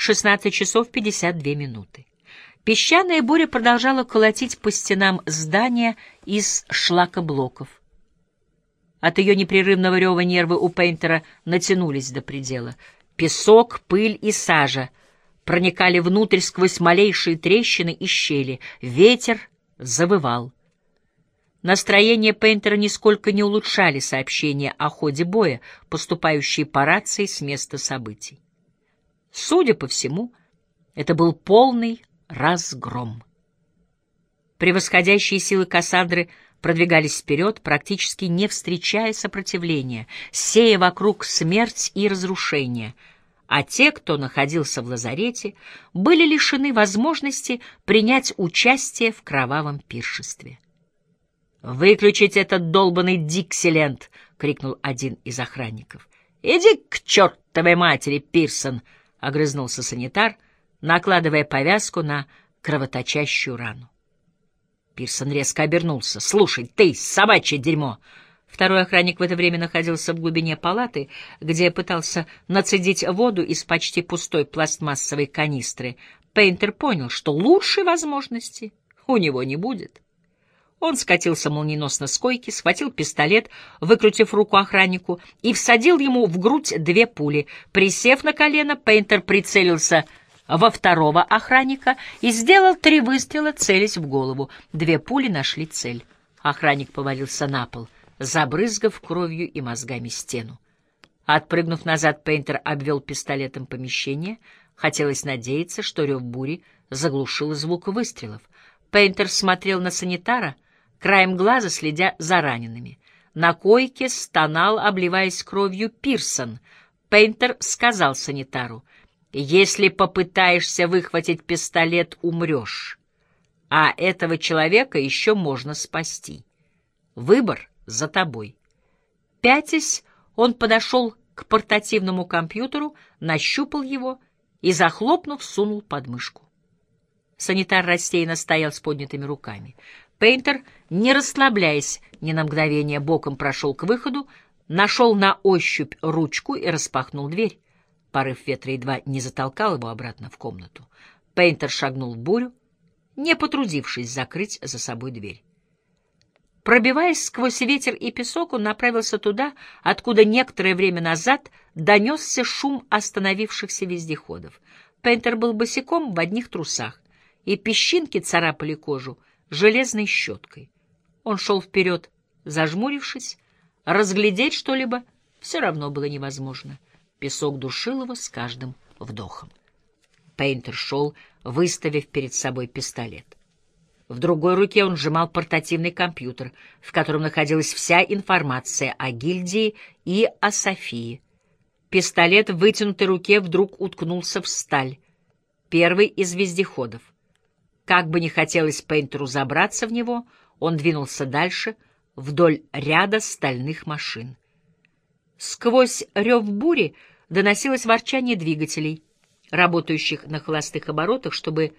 16 часов 52 минуты. Песчаная буря продолжала колотить по стенам здания из шлакоблоков. От ее непрерывного рева нервы у Пейнтера натянулись до предела. Песок, пыль и сажа проникали внутрь сквозь малейшие трещины и щели. Ветер завывал. Настроение Пейнтера нисколько не улучшали сообщения о ходе боя, поступающие по рации с места событий. Судя по всему, это был полный разгром. Превосходящие силы Кассандры продвигались вперед, практически не встречая сопротивления, сея вокруг смерть и разрушение, а те, кто находился в лазарете, были лишены возможности принять участие в кровавом пиршестве. «Выключить этот долбанный Диксиленд!» — крикнул один из охранников. «Иди к чертовой матери, Пирсон!» — огрызнулся санитар, накладывая повязку на кровоточащую рану. Пирсон резко обернулся. «Слушай, ты, собачье дерьмо!» Второй охранник в это время находился в глубине палаты, где пытался нацедить воду из почти пустой пластмассовой канистры. Пейнтер понял, что лучшей возможности у него не будет. Он скатился молниеносно с койки, схватил пистолет, выкрутив руку охраннику, и всадил ему в грудь две пули. Присев на колено, Пейнтер прицелился во второго охранника и сделал три выстрела, целясь в голову. Две пули нашли цель. Охранник повалился на пол, забрызгав кровью и мозгами стену. Отпрыгнув назад, Пейнтер обвел пистолетом помещение. Хотелось надеяться, что рев бури заглушил звук выстрелов. Пейнтер смотрел на санитара — краем глаза следя за ранеными. На койке стонал, обливаясь кровью, Пирсон. Пейнтер сказал санитару, «Если попытаешься выхватить пистолет, умрешь. А этого человека еще можно спасти. Выбор за тобой». Пятясь, он подошел к портативному компьютеру, нащупал его и, захлопнув, сунул под мышку. Санитар рассеянно стоял с поднятыми руками. Пейнтер, не расслабляясь ни на мгновение, боком прошел к выходу, нашел на ощупь ручку и распахнул дверь. Порыв ветра едва не затолкал его обратно в комнату. Пейнтер шагнул в бурю, не потрудившись закрыть за собой дверь. Пробиваясь сквозь ветер и песок, он направился туда, откуда некоторое время назад донесся шум остановившихся вездеходов. Пейнтер был босиком в одних трусах, и песчинки царапали кожу — железной щеткой. Он шел вперед, зажмурившись, разглядеть что-либо все равно было невозможно. Песок душил его с каждым вдохом. Пейнтер шел, выставив перед собой пистолет. В другой руке он сжимал портативный компьютер, в котором находилась вся информация о гильдии и о Софии. Пистолет в вытянутой руке вдруг уткнулся в сталь. Первый из вездеходов. Как бы не хотелось Пейнтеру забраться в него, он двинулся дальше, вдоль ряда стальных машин. Сквозь рев бури доносилось ворчание двигателей, работающих на холостых оборотах, чтобы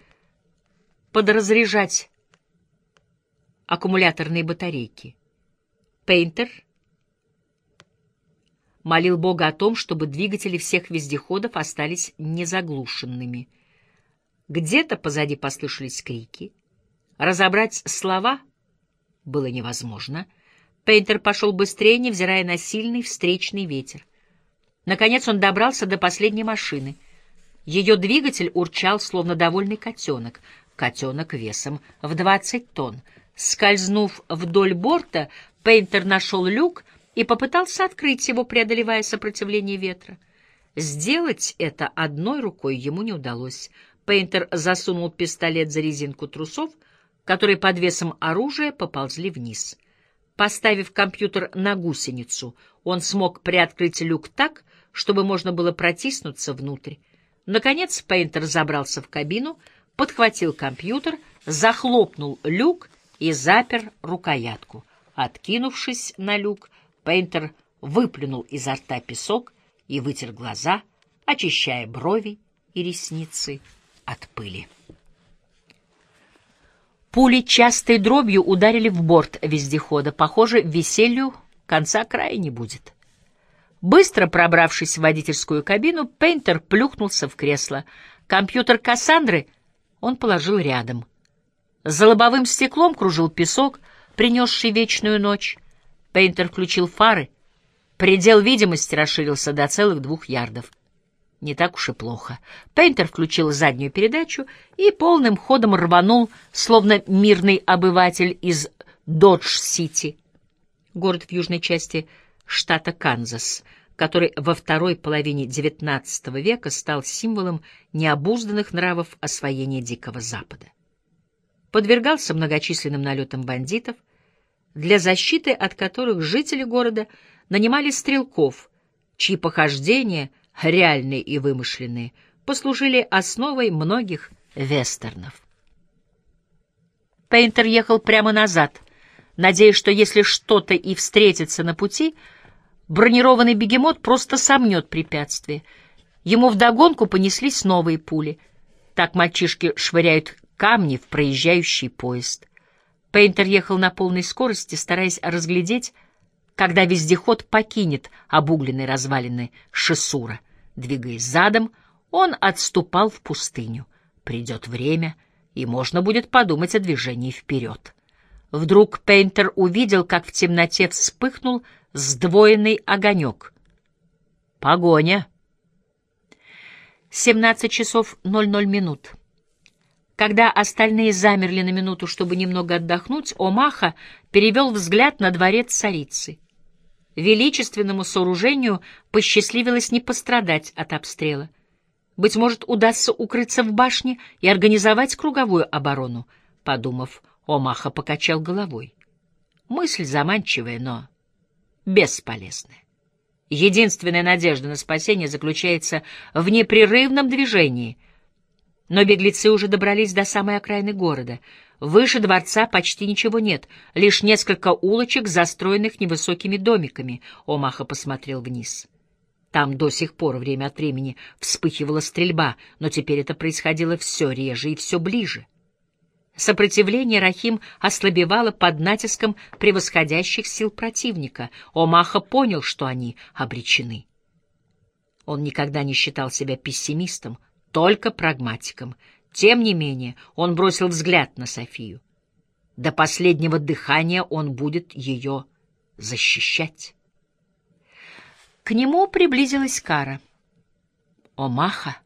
подразряжать аккумуляторные батарейки. Пейнтер молил Бога о том, чтобы двигатели всех вездеходов остались незаглушенными — где-то позади послышались крики. Разобрать слова было невозможно. Пейнтер пошел быстрее, невзирая на сильный встречный ветер. Наконец он добрался до последней машины. Ее двигатель урчал, словно довольный котенок. Котенок весом в двадцать тонн. Скользнув вдоль борта, Пейнтер нашел люк и попытался открыть его, преодолевая сопротивление ветра. Сделать это одной рукой ему не удалось — Пейнтер засунул пистолет за резинку трусов, которые под весом оружия поползли вниз. Поставив компьютер на гусеницу, он смог приоткрыть люк так, чтобы можно было протиснуться внутрь. Наконец Пейнтер забрался в кабину, подхватил компьютер, захлопнул люк и запер рукоятку. Откинувшись на люк, Пейнтер выплюнул изо рта песок и вытер глаза, очищая брови и ресницы от пыли. Пули частой дробью ударили в борт вездехода. Похоже, веселью конца края не будет. Быстро пробравшись в водительскую кабину, Пейнтер плюхнулся в кресло. Компьютер Кассандры он положил рядом. За лобовым стеклом кружил песок, принесший вечную ночь. Пейнтер включил фары. Предел видимости расширился до целых двух ярдов. Не так уж и плохо. Пейнтер включил заднюю передачу и полным ходом рванул, словно мирный обыватель из Додж-Сити, город в южной части штата Канзас, который во второй половине XIX века стал символом необузданных нравов освоения Дикого Запада. Подвергался многочисленным налетам бандитов, для защиты от которых жители города нанимали стрелков, чьи похождения — реальные и вымышленные, послужили основой многих вестернов. Пейнтер ехал прямо назад, надеясь, что если что-то и встретится на пути, бронированный бегемот просто сомнет препятствие. Ему вдогонку понеслись новые пули. Так мальчишки швыряют камни в проезжающий поезд. Пейнтер ехал на полной скорости, стараясь разглядеть, когда вездеход покинет обугленные развалины Шесура. Двигаясь задом, он отступал в пустыню. Придет время, и можно будет подумать о движении вперед. Вдруг Пейнтер увидел, как в темноте вспыхнул сдвоенный огонек. Погоня. 17 часов 00 минут. Когда остальные замерли на минуту, чтобы немного отдохнуть, Омаха перевел взгляд на дворец царицы. Величественному сооружению посчастливилось не пострадать от обстрела. Быть может, удастся укрыться в башне и организовать круговую оборону. Подумав, Омаха покачал головой. Мысль заманчивая, но бесполезная. Единственная надежда на спасение заключается в непрерывном движении. Но беглецы уже добрались до самой окраины города — Выше дворца почти ничего нет, лишь несколько улочек, застроенных невысокими домиками. Омаха посмотрел вниз. Там до сих пор время от времени вспыхивала стрельба, но теперь это происходило все реже и все ближе. Сопротивление Рахим ослабевало под натиском превосходящих сил противника. Омаха понял, что они обречены. Он никогда не считал себя пессимистом, только прагматиком. Тем не менее, он бросил взгляд на Софию. До последнего дыхания он будет ее защищать. К нему приблизилась Кара. «Омаха!»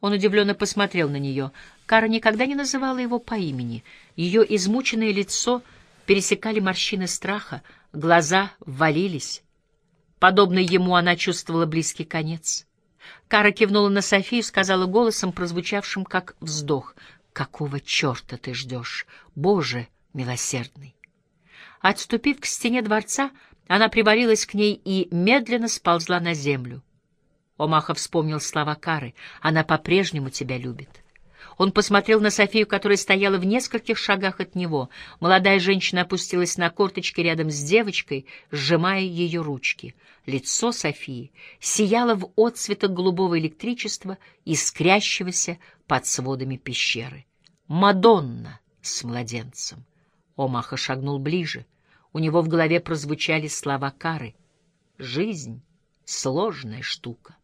Он удивленно посмотрел на нее. Кара никогда не называла его по имени. Ее измученное лицо пересекали морщины страха, глаза ввалились. Подобно ему она чувствовала близкий конец. Кара кивнула на Софию, сказала голосом, прозвучавшим как вздох. «Какого черта ты ждешь? Боже милосердный!» Отступив к стене дворца, она привалилась к ней и медленно сползла на землю. Омаха вспомнил слова Кары. «Она по-прежнему тебя любит». Он посмотрел на Софию, которая стояла в нескольких шагах от него. Молодая женщина опустилась на корточки рядом с девочкой, сжимая ее ручки. Лицо Софии сияло в отцветах голубого электричества, искрящегося под сводами пещеры. Мадонна с младенцем. Омаха шагнул ближе. У него в голове прозвучали слова Кары. «Жизнь — сложная штука,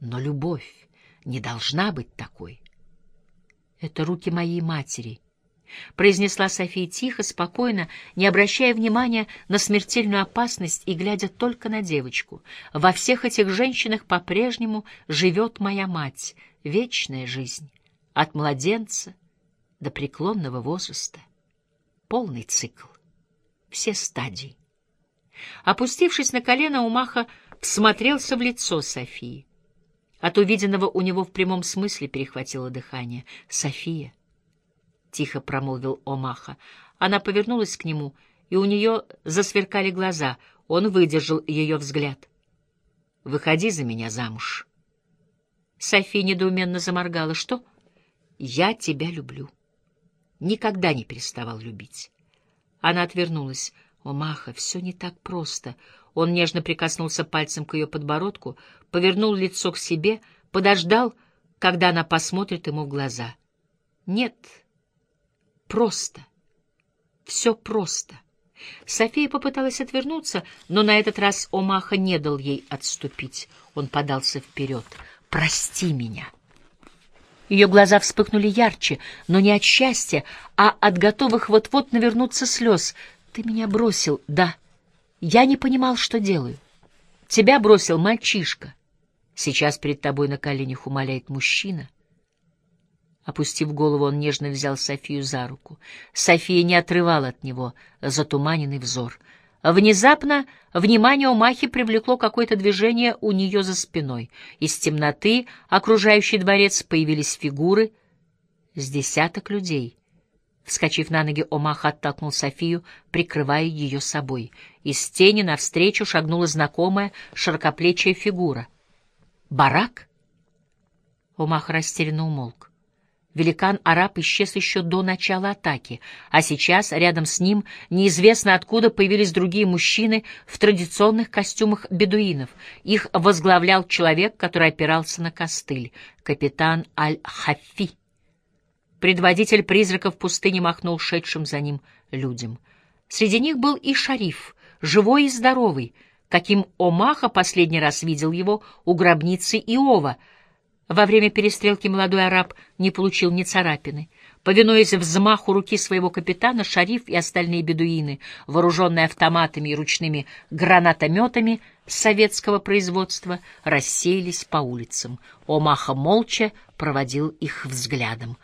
но любовь не должна быть такой». «Это руки моей матери», — произнесла София тихо, спокойно, не обращая внимания на смертельную опасность и глядя только на девочку. «Во всех этих женщинах по-прежнему живет моя мать, вечная жизнь, от младенца до преклонного возраста. Полный цикл, все стадии». Опустившись на колено, Умаха всмотрелся в лицо Софии. От увиденного у него в прямом смысле перехватило дыхание. «София!» — тихо промолвил Омаха. Она повернулась к нему, и у нее засверкали глаза. Он выдержал ее взгляд. «Выходи за меня замуж». София недоуменно заморгала. «Что?» «Я тебя люблю. Никогда не переставал любить». Она отвернулась. «О, Маха, все не так просто. Он нежно прикоснулся пальцем к ее подбородку, повернул лицо к себе, подождал, когда она посмотрит ему в глаза. Нет, просто. Все просто. София попыталась отвернуться, но на этот раз Омаха не дал ей отступить. Он подался вперед. «Прости меня!» Ее глаза вспыхнули ярче, но не от счастья, а от готовых вот-вот навернуться слез. «Ты меня бросил, да. Я не понимал, что делаю. Тебя бросил мальчишка. Сейчас перед тобой на коленях умоляет мужчина». Опустив голову, он нежно взял Софию за руку. София не отрывала от него затуманенный взор. Внезапно внимание Умахи привлекло какое-то движение у нее за спиной. Из темноты, окружающей дворец, появились фигуры с десяток людей. Вскочив на ноги, Омаха оттолкнул Софию, прикрывая ее собой. Из тени навстречу шагнула знакомая широкоплечья фигура. «Барак?» Омаха растерянно умолк. Великан-араб исчез еще до начала атаки, а сейчас рядом с ним неизвестно откуда появились другие мужчины в традиционных костюмах бедуинов. Их возглавлял человек, который опирался на костыль, капитан Аль-Хафи. Предводитель призраков пустыни махнул шедшим за ним людям. Среди них был и шариф, живой и здоровый, каким Омаха последний раз видел его у гробницы Иова — во время перестрелки молодой араб не получил ни царапины. Повинуясь взмаху руки своего капитана, шариф и остальные бедуины, вооруженные автоматами и ручными гранатометами советского производства, рассеялись по улицам. Омаха молча проводил их взглядом.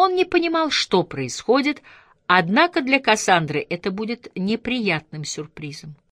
Он не понимал, что происходит, однако для Кассандры это будет неприятным сюрпризом.